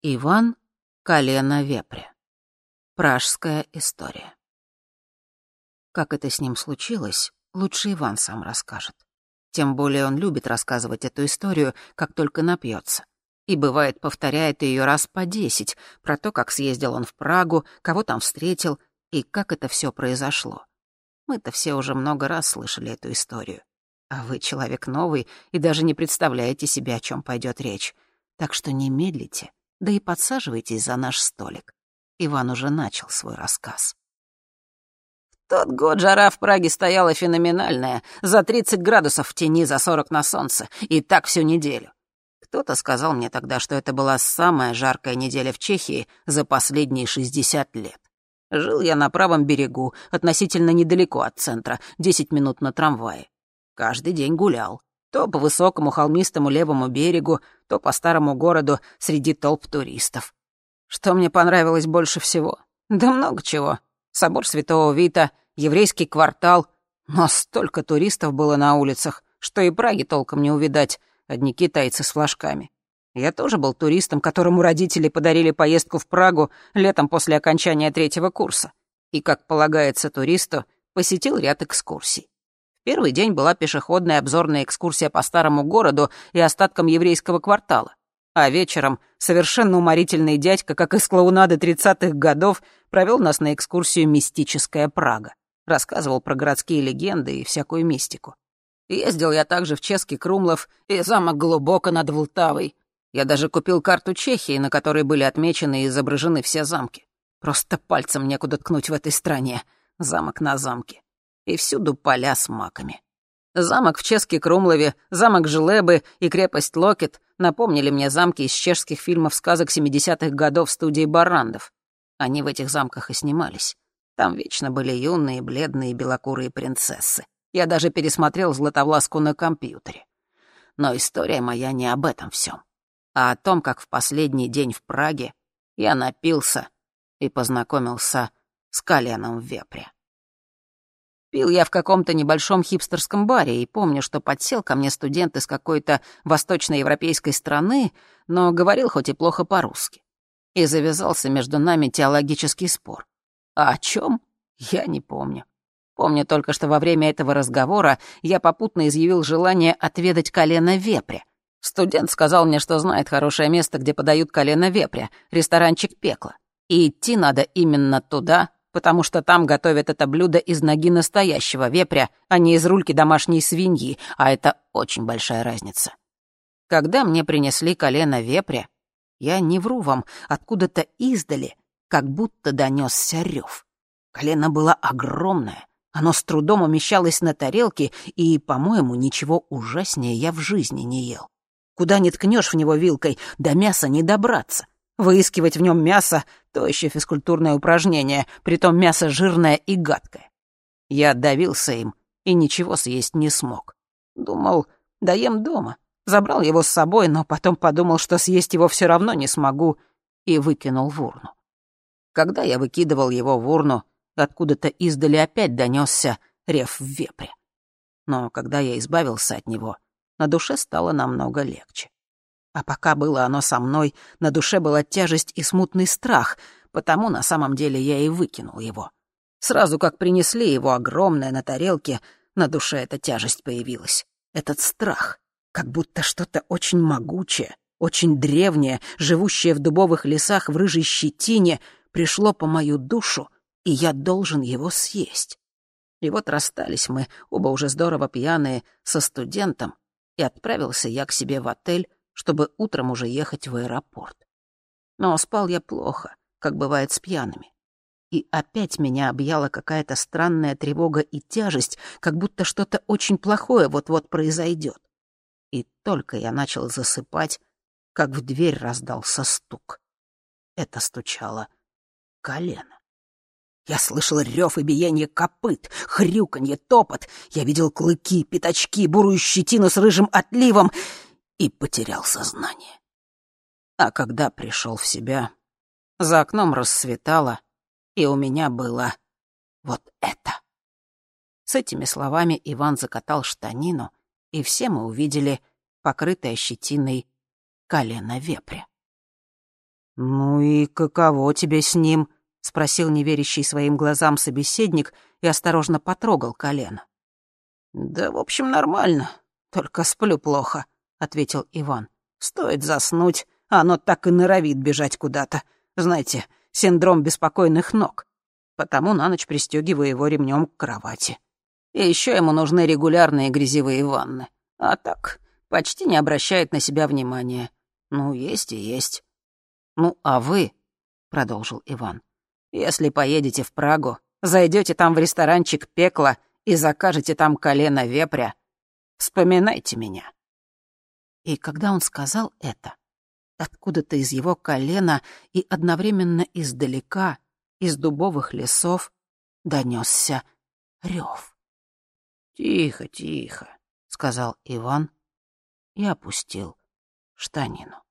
Иван Колено Вепря. Пражская история. Как это с ним случилось, лучше Иван сам расскажет. Тем более он любит рассказывать эту историю, как только напьется. И бывает, повторяет ее раз по десять про то, как съездил он в Прагу, кого там встретил и как это все произошло. Мы-то все уже много раз слышали эту историю. А вы человек новый и даже не представляете себе, о чем пойдет речь. Так что не медлите да и подсаживайтесь за наш столик. Иван уже начал свой рассказ. В тот год жара в Праге стояла феноменальная, за 30 градусов в тени, за 40 на солнце, и так всю неделю. Кто-то сказал мне тогда, что это была самая жаркая неделя в Чехии за последние 60 лет. Жил я на правом берегу, относительно недалеко от центра, 10 минут на трамвае. Каждый день гулял. То по высокому холмистому левому берегу, то по старому городу среди толп туристов. Что мне понравилось больше всего? Да много чего. Собор Святого Вита, еврейский квартал. Но столько туристов было на улицах, что и Праги толком не увидать, одни китайцы с флажками. Я тоже был туристом, которому родители подарили поездку в Прагу летом после окончания третьего курса. И, как полагается туристу, посетил ряд экскурсий. Первый день была пешеходная обзорная экскурсия по старому городу и остаткам еврейского квартала. А вечером совершенно уморительный дядька, как из клоунады тридцатых годов, провел нас на экскурсию «Мистическая Прага». Рассказывал про городские легенды и всякую мистику. Ездил я также в Ческий Крумлов и замок глубоко над Волтавой. Я даже купил карту Чехии, на которой были отмечены и изображены все замки. Просто пальцем некуда ткнуть в этой стране. Замок на замке и всюду поля с маками. Замок в Ческе Крумлове, замок Жилебы и крепость Локет напомнили мне замки из чешских фильмов сказок 70-х годов студии Барандов. Они в этих замках и снимались. Там вечно были юные, бледные, белокурые принцессы. Я даже пересмотрел «Златовласку» на компьютере. Но история моя не об этом всем, а о том, как в последний день в Праге я напился и познакомился с коленом в вепре. Пил я в каком-то небольшом хипстерском баре и помню, что подсел ко мне студент из какой-то восточноевропейской страны, но говорил хоть и плохо по-русски. И завязался между нами теологический спор. А о чем? Я не помню. Помню только, что во время этого разговора я попутно изъявил желание отведать колено вепря. Студент сказал мне, что знает хорошее место, где подают колено вепря, ресторанчик «Пекло». И идти надо именно туда, потому что там готовят это блюдо из ноги настоящего вепря, а не из рульки домашней свиньи, а это очень большая разница. Когда мне принесли колено вепря, я не вру вам, откуда-то издали, как будто донесся рев. Колено было огромное, оно с трудом умещалось на тарелке, и, по-моему, ничего ужаснее я в жизни не ел. Куда ни ткнешь в него вилкой, до мяса не добраться — Выискивать в нем мясо — то еще физкультурное упражнение, притом мясо жирное и гадкое. Я давился им и ничего съесть не смог. Думал, доем дома. Забрал его с собой, но потом подумал, что съесть его все равно не смогу, и выкинул в урну. Когда я выкидывал его в урну, откуда-то издали опять донесся рев в вепре. Но когда я избавился от него, на душе стало намного легче. А пока было оно со мной, на душе была тяжесть и смутный страх, потому на самом деле я и выкинул его. Сразу как принесли его огромное на тарелке, на душе эта тяжесть появилась. Этот страх, как будто что-то очень могучее, очень древнее, живущее в дубовых лесах в рыжей щетине, пришло по мою душу, и я должен его съесть. И вот расстались мы, оба уже здорово пьяные, со студентом, и отправился я к себе в отель, чтобы утром уже ехать в аэропорт. Но спал я плохо, как бывает с пьяными. И опять меня объяла какая-то странная тревога и тяжесть, как будто что-то очень плохое вот-вот произойдет. И только я начал засыпать, как в дверь раздался стук. Это стучало колено. Я слышал рев и биение копыт, хрюканье, топот. Я видел клыки, пятачки, бурую щетину с рыжим отливом и потерял сознание. А когда пришел в себя, за окном рассветало, и у меня было вот это. С этими словами Иван закатал штанину, и все мы увидели покрытое щетиной колено вепря. «Ну и каково тебе с ним?» — спросил неверящий своим глазам собеседник и осторожно потрогал колено. «Да, в общем, нормально, только сплю плохо», — ответил Иван. «Стоит заснуть, а оно так и норовит бежать куда-то. Знаете, синдром беспокойных ног. Потому на ночь пристегиваю его ремнем к кровати. И еще ему нужны регулярные грязевые ванны. А так, почти не обращает на себя внимания. Ну, есть и есть. «Ну, а вы», — продолжил Иван, — «если поедете в Прагу, зайдете там в ресторанчик «Пекло» и закажете там колено вепря, вспоминайте меня». И когда он сказал это, откуда-то из его колена и одновременно издалека, из дубовых лесов, донесся рев. «Тихо, тихо», — сказал Иван и опустил штанину.